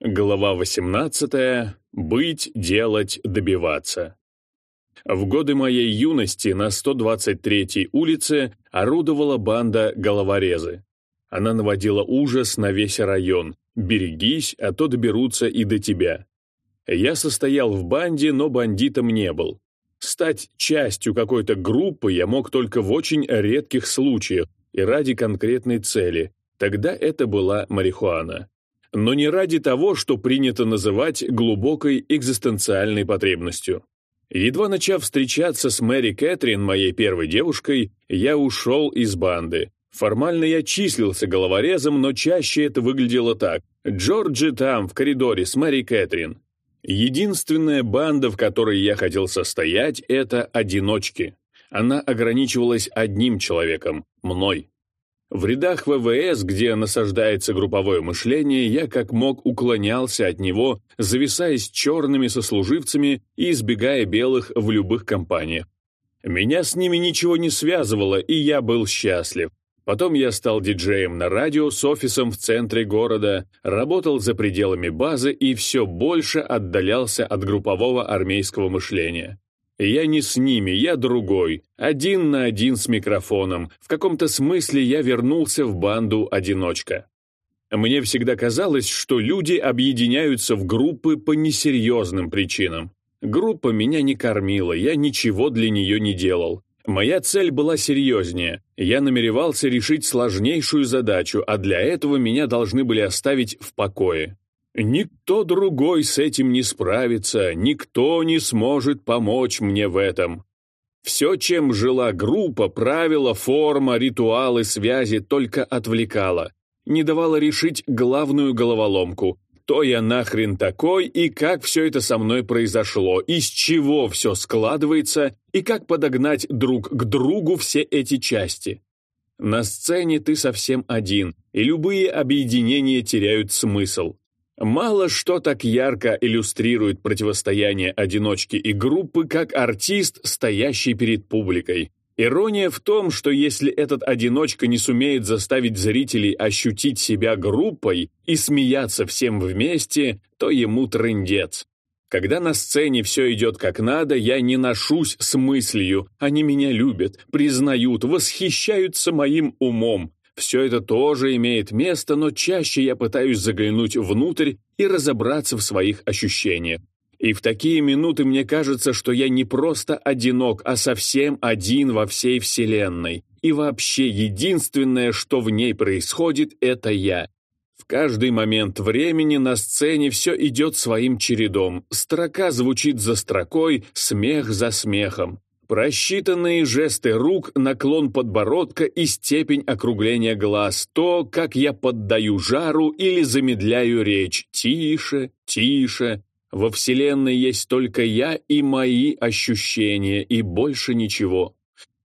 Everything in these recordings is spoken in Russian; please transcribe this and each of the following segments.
Глава 18. Быть, делать, добиваться. В годы моей юности на 123-й улице орудовала банда головорезы. Она наводила ужас на весь район. «Берегись, а то доберутся и до тебя». Я состоял в банде, но бандитом не был. Стать частью какой-то группы я мог только в очень редких случаях и ради конкретной цели. Тогда это была марихуана но не ради того, что принято называть глубокой экзистенциальной потребностью. Едва начав встречаться с Мэри Кэтрин, моей первой девушкой, я ушел из банды. Формально я числился головорезом, но чаще это выглядело так. Джорджи там, в коридоре, с Мэри Кэтрин. Единственная банда, в которой я хотел состоять, это одиночки. Она ограничивалась одним человеком – мной. В рядах ВВС, где насаждается групповое мышление, я как мог уклонялся от него, зависаясь черными сослуживцами и избегая белых в любых компаниях. Меня с ними ничего не связывало, и я был счастлив. Потом я стал диджеем на радио с офисом в центре города, работал за пределами базы и все больше отдалялся от группового армейского мышления. Я не с ними, я другой, один на один с микрофоном. В каком-то смысле я вернулся в банду «Одиночка». Мне всегда казалось, что люди объединяются в группы по несерьезным причинам. Группа меня не кормила, я ничего для нее не делал. Моя цель была серьезнее. Я намеревался решить сложнейшую задачу, а для этого меня должны были оставить в покое. Никто другой с этим не справится, никто не сможет помочь мне в этом. Все, чем жила группа, правила, форма, ритуалы, связи, только отвлекало. Не давало решить главную головоломку. Кто я нахрен такой, и как все это со мной произошло, из чего все складывается, и как подогнать друг к другу все эти части. На сцене ты совсем один, и любые объединения теряют смысл. Мало что так ярко иллюстрирует противостояние одиночки и группы, как артист, стоящий перед публикой. Ирония в том, что если этот одиночка не сумеет заставить зрителей ощутить себя группой и смеяться всем вместе, то ему трындец. Когда на сцене все идет как надо, я не ношусь с мыслью. Они меня любят, признают, восхищаются моим умом. Все это тоже имеет место, но чаще я пытаюсь заглянуть внутрь и разобраться в своих ощущениях. И в такие минуты мне кажется, что я не просто одинок, а совсем один во всей Вселенной. И вообще единственное, что в ней происходит, это я. В каждый момент времени на сцене все идет своим чередом. Строка звучит за строкой, смех за смехом. Просчитанные жесты рук, наклон подбородка и степень округления глаз, то, как я поддаю жару или замедляю речь. Тише, тише. Во Вселенной есть только я и мои ощущения, и больше ничего.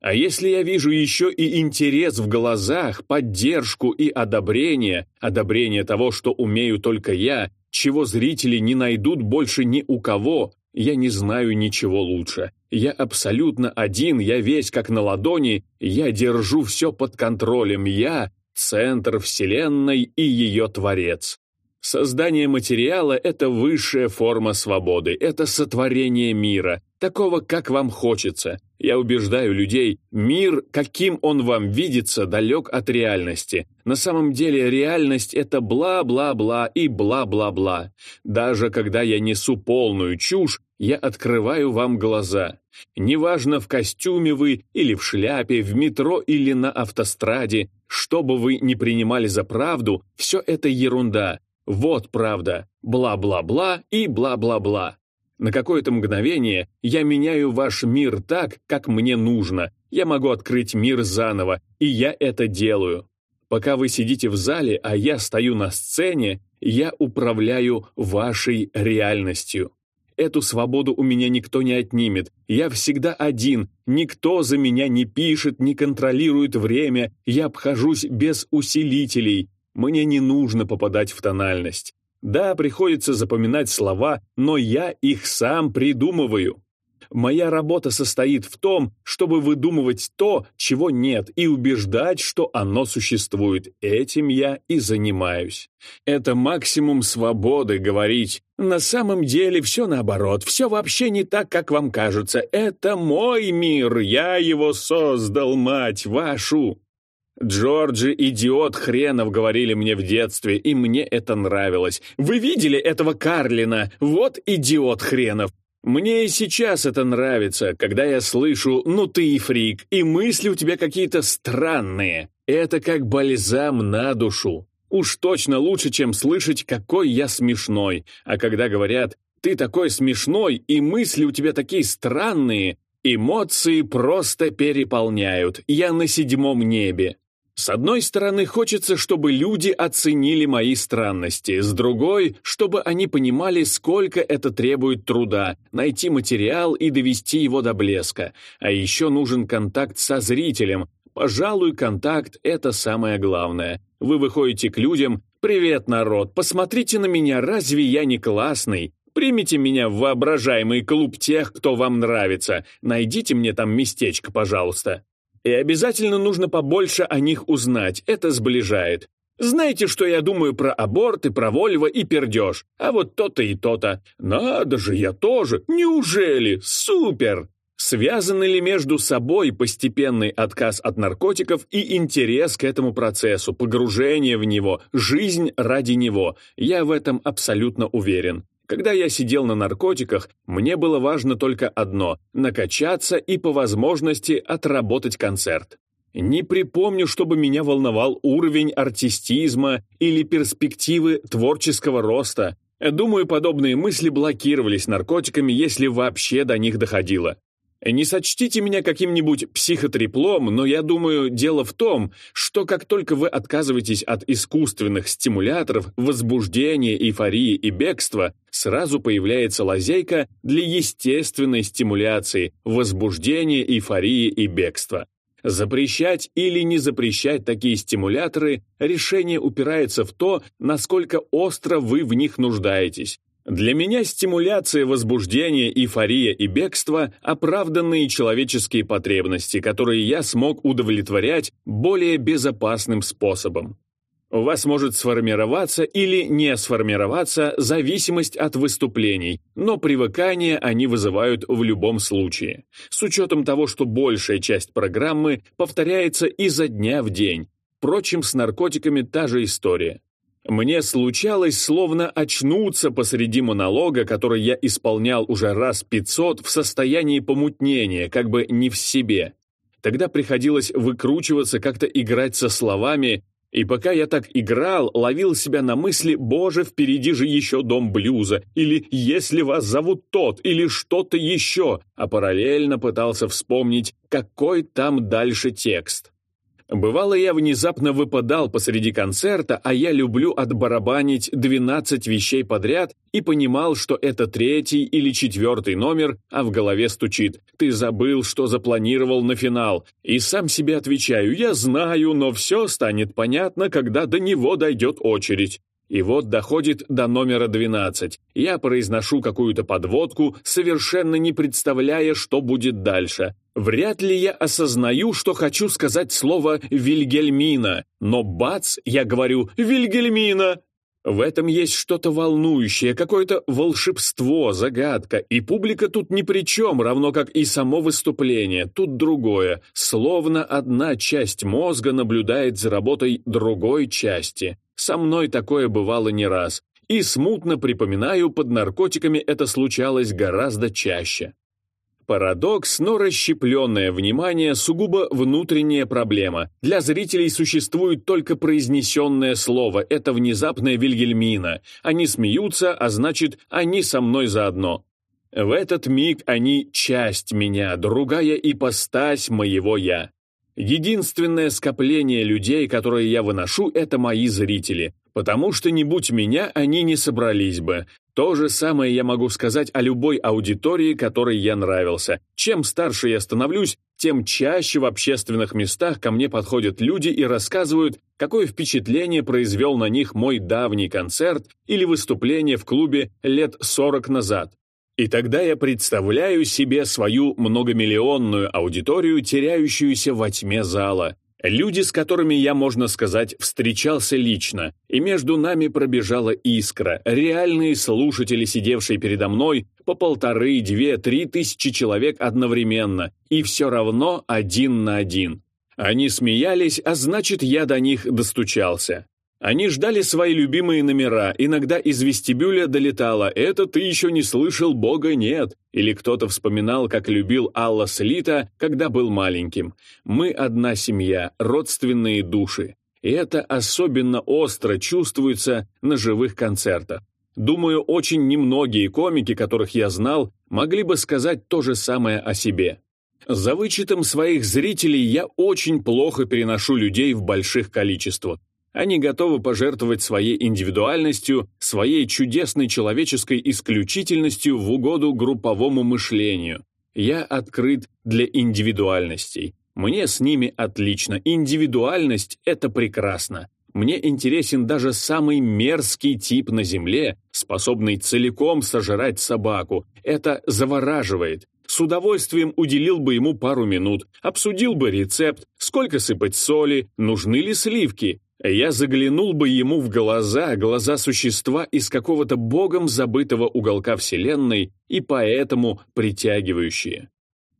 А если я вижу еще и интерес в глазах, поддержку и одобрение, одобрение того, что умею только я, чего зрители не найдут больше ни у кого, я не знаю ничего лучше. Я абсолютно один, я весь как на ладони, я держу все под контролем, я — центр Вселенной и ее творец. Создание материала — это высшая форма свободы, это сотворение мира, такого, как вам хочется. Я убеждаю людей, мир, каким он вам видится, далек от реальности. На самом деле реальность — это бла-бла-бла и бла-бла-бла. Даже когда я несу полную чушь, я открываю вам глаза. Неважно, в костюме вы или в шляпе, в метро или на автостраде, что бы вы ни принимали за правду, все это ерунда. Вот правда, бла-бла-бла и бла-бла-бла. На какое-то мгновение я меняю ваш мир так, как мне нужно. Я могу открыть мир заново, и я это делаю. Пока вы сидите в зале, а я стою на сцене, я управляю вашей реальностью. Эту свободу у меня никто не отнимет. Я всегда один. Никто за меня не пишет, не контролирует время. Я обхожусь без усилителей. Мне не нужно попадать в тональность. Да, приходится запоминать слова, но я их сам придумываю. Моя работа состоит в том, чтобы выдумывать то, чего нет, и убеждать, что оно существует. Этим я и занимаюсь. Это максимум свободы говорить. На самом деле все наоборот, все вообще не так, как вам кажется. Это мой мир, я его создал, мать вашу. Джорджи, идиот хренов, говорили мне в детстве, и мне это нравилось. Вы видели этого Карлина? Вот идиот хренов. Мне и сейчас это нравится, когда я слышу «ну ты и фрик», и мысли у тебя какие-то странные. Это как бальзам на душу. Уж точно лучше, чем слышать, какой я смешной. А когда говорят «ты такой смешной, и мысли у тебя такие странные», эмоции просто переполняют. Я на седьмом небе. С одной стороны, хочется, чтобы люди оценили мои странности, с другой, чтобы они понимали, сколько это требует труда, найти материал и довести его до блеска. А еще нужен контакт со зрителем. Пожалуй, контакт — это самое главное. Вы выходите к людям «Привет, народ, посмотрите на меня, разве я не классный?» Примите меня в воображаемый клуб тех, кто вам нравится. Найдите мне там местечко, пожалуйста. И обязательно нужно побольше о них узнать, это сближает. Знаете, что я думаю про аборт и про Вольво и пердеж? А вот то-то и то-то. Надо же, я тоже. Неужели? Супер! Связаны ли между собой постепенный отказ от наркотиков и интерес к этому процессу, погружение в него, жизнь ради него? Я в этом абсолютно уверен. Когда я сидел на наркотиках, мне было важно только одно – накачаться и по возможности отработать концерт. Не припомню, чтобы меня волновал уровень артистизма или перспективы творческого роста. Думаю, подобные мысли блокировались наркотиками, если вообще до них доходило. Не сочтите меня каким-нибудь психотреплом, но я думаю, дело в том, что как только вы отказываетесь от искусственных стимуляторов, возбуждения, эйфории и бегства, сразу появляется лазейка для естественной стимуляции, возбуждения, эйфории и бегства. Запрещать или не запрещать такие стимуляторы, решение упирается в то, насколько остро вы в них нуждаетесь. Для меня стимуляция возбуждения, эйфория и бегство – оправданные человеческие потребности, которые я смог удовлетворять более безопасным способом. У вас может сформироваться или не сформироваться зависимость от выступлений, но привыкание они вызывают в любом случае. С учетом того, что большая часть программы повторяется изо дня в день. Впрочем, с наркотиками та же история. Мне случалось словно очнуться посреди монолога, который я исполнял уже раз пятьсот в состоянии помутнения, как бы не в себе. Тогда приходилось выкручиваться, как-то играть со словами, и пока я так играл, ловил себя на мысли «Боже, впереди же еще дом блюза» или «Если вас зовут тот» или что-то еще, а параллельно пытался вспомнить, какой там дальше текст. Бывало, я внезапно выпадал посреди концерта, а я люблю отбарабанить 12 вещей подряд и понимал, что это третий или четвертый номер, а в голове стучит «Ты забыл, что запланировал на финал». И сам себе отвечаю «Я знаю, но все станет понятно, когда до него дойдет очередь». И вот доходит до номера 12. Я произношу какую-то подводку, совершенно не представляя, что будет дальше. Вряд ли я осознаю, что хочу сказать слово «Вильгельмина», но бац, я говорю «Вильгельмина». В этом есть что-то волнующее, какое-то волшебство, загадка, и публика тут ни при чем, равно как и само выступление, тут другое, словно одна часть мозга наблюдает за работой другой части. Со мной такое бывало не раз, и смутно припоминаю, под наркотиками это случалось гораздо чаще. Парадокс, но расщепленное внимание – сугубо внутренняя проблема. Для зрителей существует только произнесенное слово – это внезапная вильгельмина. Они смеются, а значит, они со мной заодно. В этот миг они – часть меня, другая ипостась моего «я». Единственное скопление людей, которые я выношу, это мои зрители, потому что не будь меня, они не собрались бы. То же самое я могу сказать о любой аудитории, которой я нравился. Чем старше я становлюсь, тем чаще в общественных местах ко мне подходят люди и рассказывают, какое впечатление произвел на них мой давний концерт или выступление в клубе лет 40 назад. И тогда я представляю себе свою многомиллионную аудиторию, теряющуюся во тьме зала. Люди, с которыми я, можно сказать, встречался лично, и между нами пробежала искра, реальные слушатели, сидевшие передо мной, по полторы, две, три тысячи человек одновременно, и все равно один на один. Они смеялись, а значит, я до них достучался. Они ждали свои любимые номера, иногда из вестибюля долетало «Это ты еще не слышал, Бога нет!» Или кто-то вспоминал, как любил Алла Слита, когда был маленьким. Мы одна семья, родственные души. И это особенно остро чувствуется на живых концертах. Думаю, очень немногие комики, которых я знал, могли бы сказать то же самое о себе. За вычетом своих зрителей я очень плохо переношу людей в больших количествах. Они готовы пожертвовать своей индивидуальностью, своей чудесной человеческой исключительностью в угоду групповому мышлению. Я открыт для индивидуальностей. Мне с ними отлично. Индивидуальность — это прекрасно. Мне интересен даже самый мерзкий тип на Земле, способный целиком сожрать собаку. Это завораживает. С удовольствием уделил бы ему пару минут, обсудил бы рецепт, сколько сыпать соли, нужны ли сливки, я заглянул бы ему в глаза, глаза существа из какого-то богом забытого уголка Вселенной и поэтому притягивающие.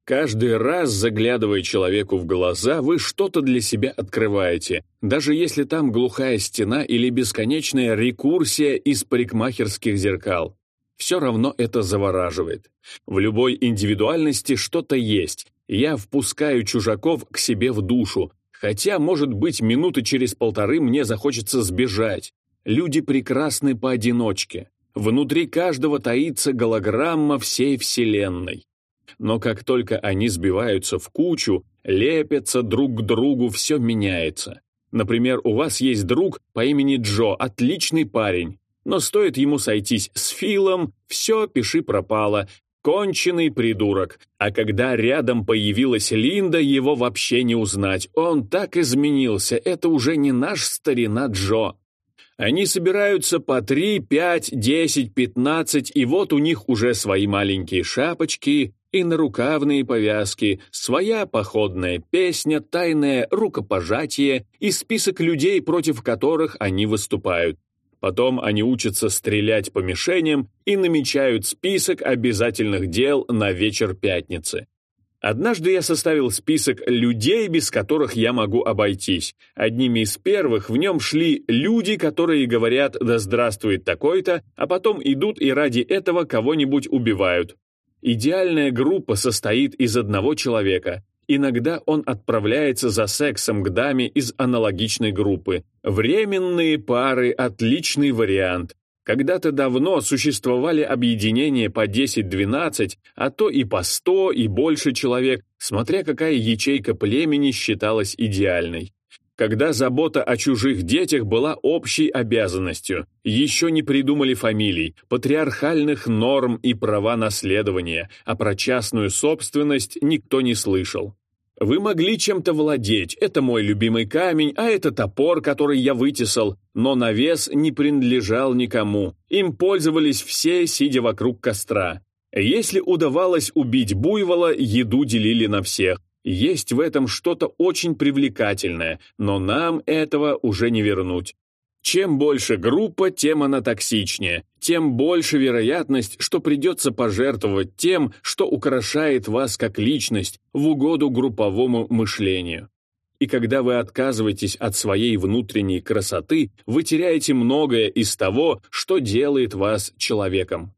Каждый раз, заглядывая человеку в глаза, вы что-то для себя открываете, даже если там глухая стена или бесконечная рекурсия из парикмахерских зеркал. Все равно это завораживает. В любой индивидуальности что-то есть. Я впускаю чужаков к себе в душу, Хотя, может быть, минуты через полторы мне захочется сбежать. Люди прекрасны поодиночке. Внутри каждого таится голограмма всей Вселенной. Но как только они сбиваются в кучу, лепятся друг к другу, все меняется. Например, у вас есть друг по имени Джо, отличный парень. Но стоит ему сойтись с Филом, все, пиши пропало, Конченый придурок. А когда рядом появилась Линда, его вообще не узнать. Он так изменился, это уже не наш старина Джо. Они собираются по три, пять, десять, пятнадцать, и вот у них уже свои маленькие шапочки и нарукавные повязки, своя походная песня, тайное рукопожатие и список людей, против которых они выступают. Потом они учатся стрелять по мишеням и намечают список обязательных дел на вечер пятницы. Однажды я составил список людей, без которых я могу обойтись. Одними из первых в нем шли люди, которые говорят «да здравствует такой-то», а потом идут и ради этого кого-нибудь убивают. Идеальная группа состоит из одного человека, Иногда он отправляется за сексом к даме из аналогичной группы. Временные пары – отличный вариант. Когда-то давно существовали объединения по 10-12, а то и по 100 и больше человек, смотря какая ячейка племени считалась идеальной. Когда забота о чужих детях была общей обязанностью, еще не придумали фамилий, патриархальных норм и права наследования, а про частную собственность никто не слышал. Вы могли чем-то владеть, это мой любимый камень, а это топор, который я вытесал, но навес не принадлежал никому. Им пользовались все, сидя вокруг костра. Если удавалось убить буйвола, еду делили на всех. Есть в этом что-то очень привлекательное, но нам этого уже не вернуть. Чем больше группа, тем она токсичнее, тем больше вероятность, что придется пожертвовать тем, что украшает вас как личность в угоду групповому мышлению. И когда вы отказываетесь от своей внутренней красоты, вы теряете многое из того, что делает вас человеком.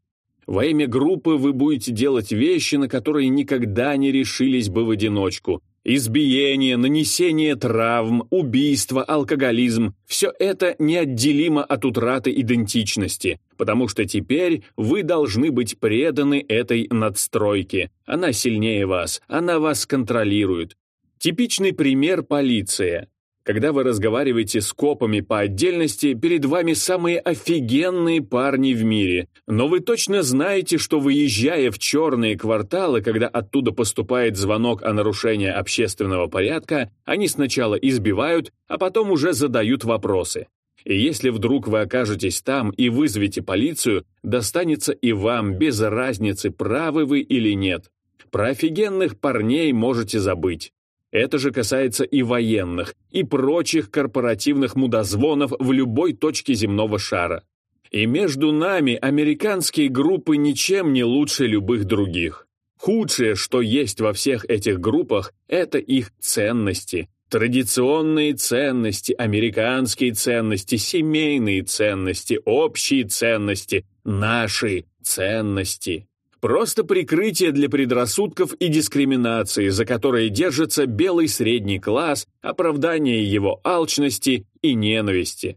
Во имя группы вы будете делать вещи, на которые никогда не решились бы в одиночку, Избиение, нанесение травм, убийство, алкоголизм – все это неотделимо от утраты идентичности, потому что теперь вы должны быть преданы этой надстройке. Она сильнее вас, она вас контролирует. Типичный пример – полиция. Когда вы разговариваете с копами по отдельности, перед вами самые офигенные парни в мире. Но вы точно знаете, что выезжая в черные кварталы, когда оттуда поступает звонок о нарушении общественного порядка, они сначала избивают, а потом уже задают вопросы. И если вдруг вы окажетесь там и вызовете полицию, достанется и вам без разницы, правы вы или нет. Про офигенных парней можете забыть. Это же касается и военных, и прочих корпоративных мудозвонов в любой точке земного шара. И между нами американские группы ничем не лучше любых других. Худшее, что есть во всех этих группах, это их ценности. Традиционные ценности, американские ценности, семейные ценности, общие ценности, наши ценности. Просто прикрытие для предрассудков и дискриминации, за которые держится белый средний класс, оправдание его алчности и ненависти.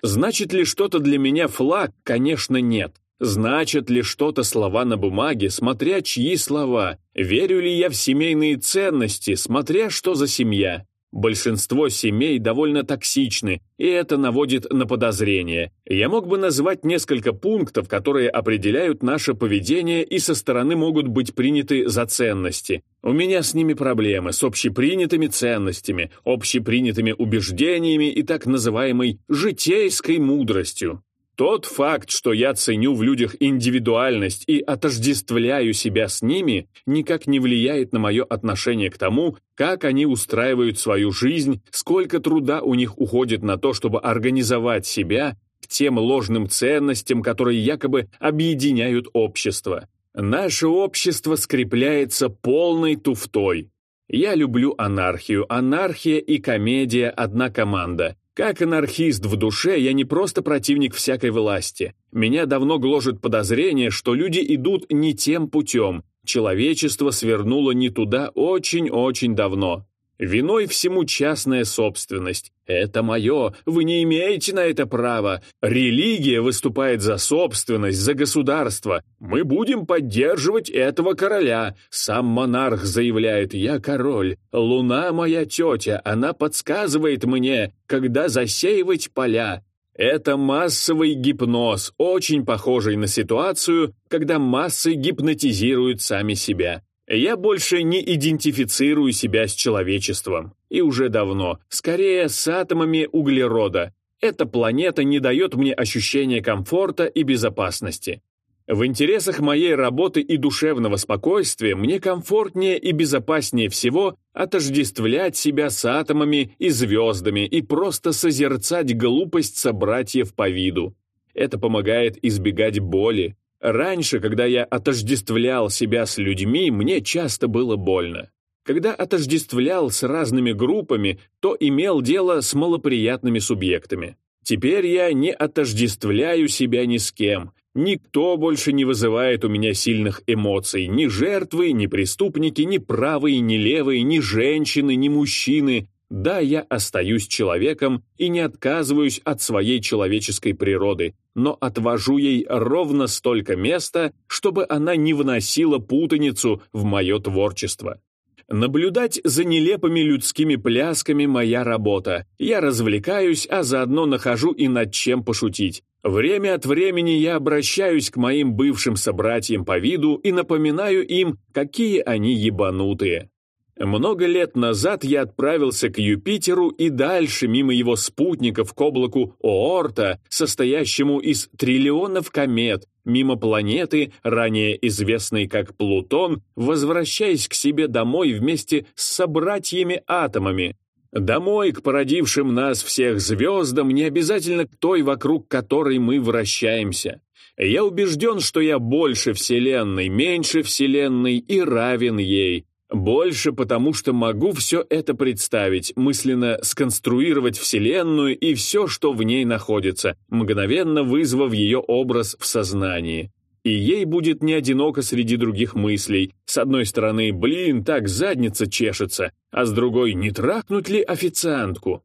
Значит ли что-то для меня флаг? Конечно, нет. Значит ли что-то слова на бумаге, смотря чьи слова? Верю ли я в семейные ценности, смотря что за семья? Большинство семей довольно токсичны, и это наводит на подозрение. Я мог бы назвать несколько пунктов, которые определяют наше поведение и со стороны могут быть приняты за ценности. У меня с ними проблемы, с общепринятыми ценностями, общепринятыми убеждениями и так называемой «житейской мудростью». Тот факт, что я ценю в людях индивидуальность и отождествляю себя с ними, никак не влияет на мое отношение к тому, как они устраивают свою жизнь, сколько труда у них уходит на то, чтобы организовать себя к тем ложным ценностям, которые якобы объединяют общество. Наше общество скрепляется полной туфтой. Я люблю анархию. Анархия и комедия – одна команда. Как анархист в душе, я не просто противник всякой власти. Меня давно гложет подозрение, что люди идут не тем путем. Человечество свернуло не туда очень-очень давно. Виной всему частная собственность. Это мое, вы не имеете на это права. Религия выступает за собственность, за государство. Мы будем поддерживать этого короля. Сам монарх заявляет, я король. Луна моя тетя, она подсказывает мне, когда засеивать поля. Это массовый гипноз, очень похожий на ситуацию, когда массы гипнотизируют сами себя. Я больше не идентифицирую себя с человечеством. И уже давно. Скорее, с атомами углерода. Эта планета не дает мне ощущения комфорта и безопасности. В интересах моей работы и душевного спокойствия мне комфортнее и безопаснее всего отождествлять себя с атомами и звездами и просто созерцать глупость собратьев по виду. Это помогает избегать боли, Раньше, когда я отождествлял себя с людьми, мне часто было больно. Когда отождествлял с разными группами, то имел дело с малоприятными субъектами. Теперь я не отождествляю себя ни с кем. Никто больше не вызывает у меня сильных эмоций. Ни жертвы, ни преступники, ни правые, ни левые, ни женщины, ни мужчины. Да, я остаюсь человеком и не отказываюсь от своей человеческой природы, но отвожу ей ровно столько места, чтобы она не вносила путаницу в мое творчество. Наблюдать за нелепыми людскими плясками моя работа. Я развлекаюсь, а заодно нахожу и над чем пошутить. Время от времени я обращаюсь к моим бывшим собратьям по виду и напоминаю им, какие они ебанутые. Много лет назад я отправился к Юпитеру и дальше, мимо его спутников, к облаку Оорта, состоящему из триллионов комет, мимо планеты, ранее известной как Плутон, возвращаясь к себе домой вместе с собратьями-атомами. Домой к породившим нас всех звездам, не обязательно к той, вокруг которой мы вращаемся. Я убежден, что я больше Вселенной, меньше Вселенной и равен ей. Больше потому, что могу все это представить, мысленно сконструировать Вселенную и все, что в ней находится, мгновенно вызвав ее образ в сознании. И ей будет не одиноко среди других мыслей. С одной стороны, блин, так задница чешется, а с другой, не трахнуть ли официантку?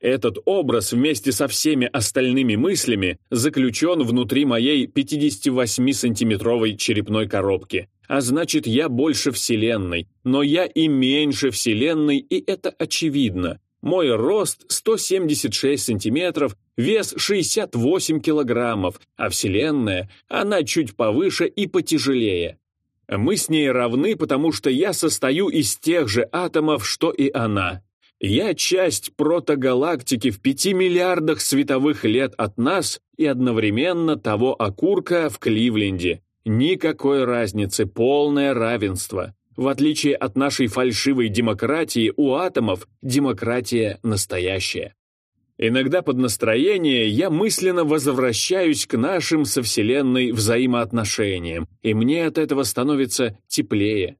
Этот образ вместе со всеми остальными мыслями заключен внутри моей 58-сантиметровой черепной коробки. А значит, я больше Вселенной, но я и меньше Вселенной, и это очевидно. Мой рост 176 сантиметров, вес 68 килограммов, а Вселенная, она чуть повыше и потяжелее. Мы с ней равны, потому что я состою из тех же атомов, что и она. Я часть протогалактики в пяти миллиардах световых лет от нас и одновременно того окурка в Кливленде. Никакой разницы, полное равенство. В отличие от нашей фальшивой демократии, у атомов демократия настоящая. Иногда под настроение я мысленно возвращаюсь к нашим со Вселенной взаимоотношениям, и мне от этого становится теплее.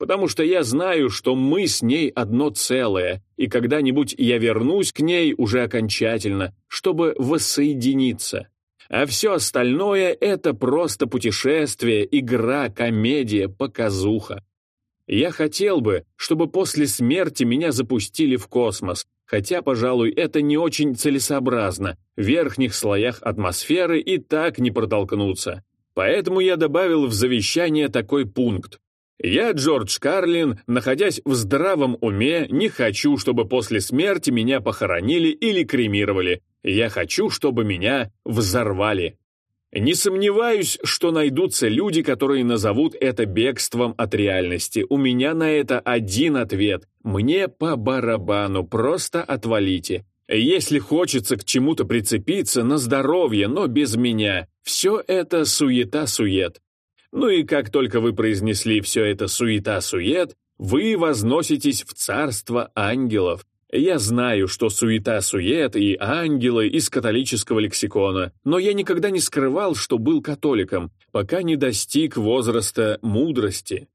Потому что я знаю, что мы с ней одно целое, и когда-нибудь я вернусь к ней уже окончательно, чтобы воссоединиться. А все остальное — это просто путешествие, игра, комедия, показуха. Я хотел бы, чтобы после смерти меня запустили в космос, хотя, пожалуй, это не очень целесообразно. В верхних слоях атмосферы и так не протолкнуться. Поэтому я добавил в завещание такой пункт. Я, Джордж Карлин, находясь в здравом уме, не хочу, чтобы после смерти меня похоронили или кремировали. Я хочу, чтобы меня взорвали. Не сомневаюсь, что найдутся люди, которые назовут это бегством от реальности. У меня на это один ответ. Мне по барабану, просто отвалите. Если хочется к чему-то прицепиться, на здоровье, но без меня. Все это суета-сует. Ну и как только вы произнесли все это суета-сует, вы возноситесь в царство ангелов. Я знаю, что суета-сует и ангелы из католического лексикона, но я никогда не скрывал, что был католиком, пока не достиг возраста мудрости.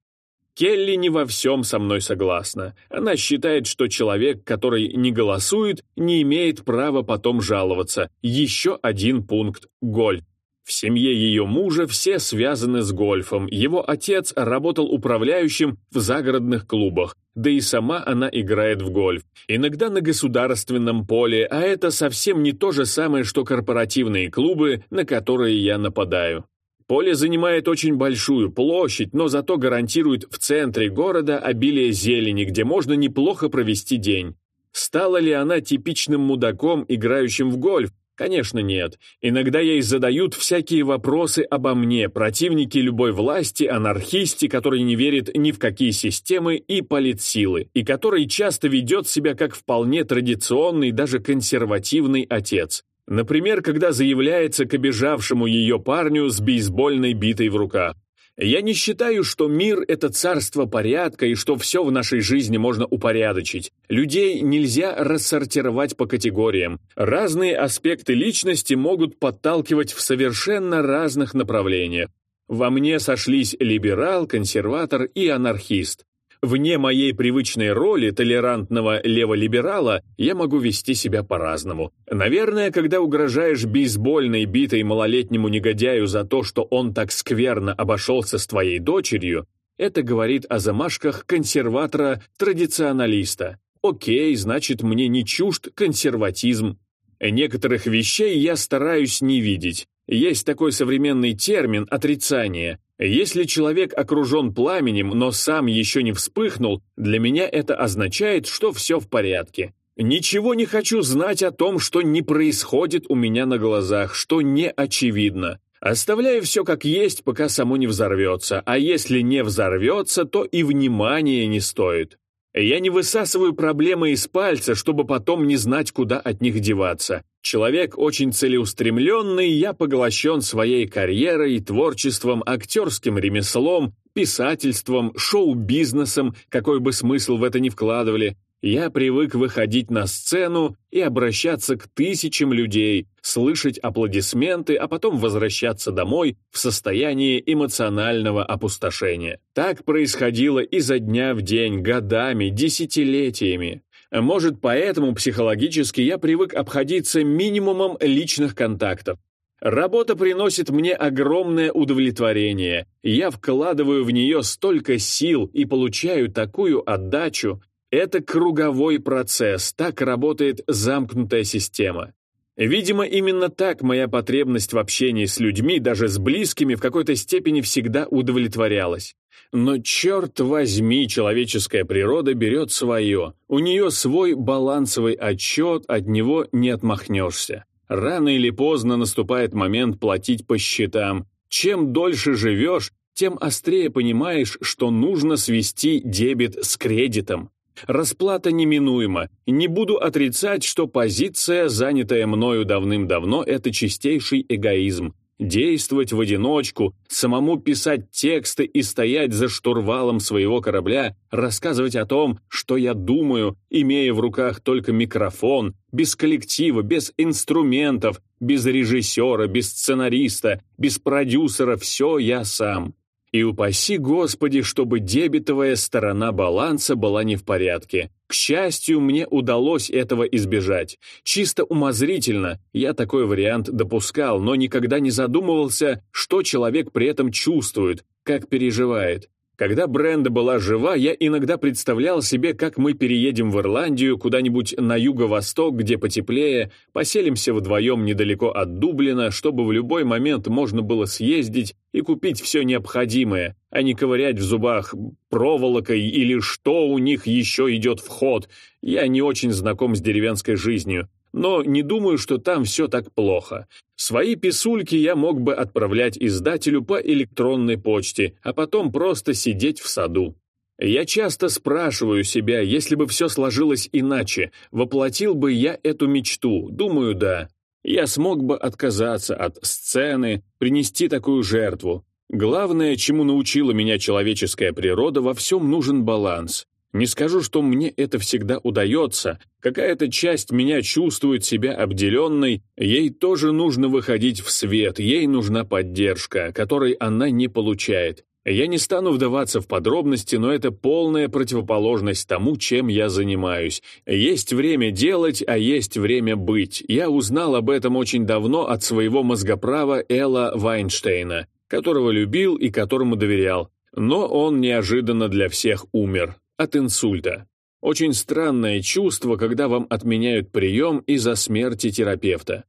Келли не во всем со мной согласна. Она считает, что человек, который не голосует, не имеет права потом жаловаться. Еще один пункт – гольф. В семье ее мужа все связаны с гольфом. Его отец работал управляющим в загородных клубах, да и сама она играет в гольф. Иногда на государственном поле, а это совсем не то же самое, что корпоративные клубы, на которые я нападаю. Поле занимает очень большую площадь, но зато гарантирует в центре города обилие зелени, где можно неплохо провести день. Стала ли она типичным мудаком, играющим в гольф? Конечно, нет. Иногда ей задают всякие вопросы обо мне, противники любой власти, анархисты, которые не верят ни в какие системы и политсилы, и который часто ведет себя как вполне традиционный, даже консервативный отец. Например, когда заявляется к обижавшему ее парню с бейсбольной битой в руках. Я не считаю, что мир — это царство порядка и что все в нашей жизни можно упорядочить. Людей нельзя рассортировать по категориям. Разные аспекты личности могут подталкивать в совершенно разных направлениях. Во мне сошлись либерал, консерватор и анархист. Вне моей привычной роли толерантного леволиберала я могу вести себя по-разному. Наверное, когда угрожаешь бейсбольной битой малолетнему негодяю за то, что он так скверно обошелся с твоей дочерью, это говорит о замашках консерватора-традиционалиста. Окей, значит, мне не чужд консерватизм. Некоторых вещей я стараюсь не видеть. Есть такой современный термин «отрицание», если человек окружен пламенем, но сам еще не вспыхнул, для меня это означает, что все в порядке. Ничего не хочу знать о том, что не происходит у меня на глазах, что не очевидно. Оставляю все как есть, пока само не взорвется, а если не взорвется, то и внимания не стоит. Я не высасываю проблемы из пальца, чтобы потом не знать, куда от них деваться. Человек очень целеустремленный, я поглощен своей карьерой, творчеством, актерским ремеслом, писательством, шоу-бизнесом, какой бы смысл в это ни вкладывали. Я привык выходить на сцену и обращаться к тысячам людей, слышать аплодисменты, а потом возвращаться домой в состоянии эмоционального опустошения. Так происходило изо дня в день, годами, десятилетиями. Может, поэтому психологически я привык обходиться минимумом личных контактов. Работа приносит мне огромное удовлетворение. Я вкладываю в нее столько сил и получаю такую отдачу, это круговой процесс, так работает замкнутая система. Видимо, именно так моя потребность в общении с людьми, даже с близкими, в какой-то степени всегда удовлетворялась. Но черт возьми, человеческая природа берет свое. У нее свой балансовый отчет, от него не отмахнешься. Рано или поздно наступает момент платить по счетам. Чем дольше живешь, тем острее понимаешь, что нужно свести дебет с кредитом. Расплата неминуема. Не буду отрицать, что позиция, занятая мною давным-давно, это чистейший эгоизм. Действовать в одиночку, самому писать тексты и стоять за штурвалом своего корабля, рассказывать о том, что я думаю, имея в руках только микрофон, без коллектива, без инструментов, без режиссера, без сценариста, без продюсера, все я сам. И упаси Господи, чтобы дебетовая сторона баланса была не в порядке. К счастью, мне удалось этого избежать. Чисто умозрительно я такой вариант допускал, но никогда не задумывался, что человек при этом чувствует, как переживает. Когда Бренда была жива, я иногда представлял себе, как мы переедем в Ирландию, куда-нибудь на юго-восток, где потеплее, поселимся вдвоем недалеко от Дублина, чтобы в любой момент можно было съездить и купить все необходимое, а не ковырять в зубах проволокой или что у них еще идет в ход. Я не очень знаком с деревенской жизнью но не думаю, что там все так плохо. Свои писульки я мог бы отправлять издателю по электронной почте, а потом просто сидеть в саду. Я часто спрашиваю себя, если бы все сложилось иначе, воплотил бы я эту мечту? Думаю, да. Я смог бы отказаться от сцены, принести такую жертву. Главное, чему научила меня человеческая природа, во всем нужен баланс. Не скажу, что мне это всегда удается. Какая-то часть меня чувствует себя обделенной, ей тоже нужно выходить в свет, ей нужна поддержка, которой она не получает. Я не стану вдаваться в подробности, но это полная противоположность тому, чем я занимаюсь. Есть время делать, а есть время быть. Я узнал об этом очень давно от своего мозгоправа Элла Вайнштейна, которого любил и которому доверял. Но он неожиданно для всех умер от инсульта. Очень странное чувство, когда вам отменяют прием из-за смерти терапевта.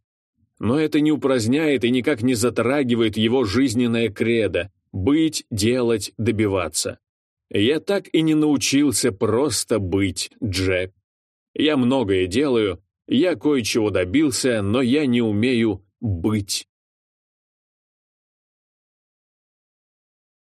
Но это не упраздняет и никак не затрагивает его жизненное кредо – быть, делать, добиваться. Я так и не научился просто быть, Джек. Я многое делаю, я кое-чего добился, но я не умею быть.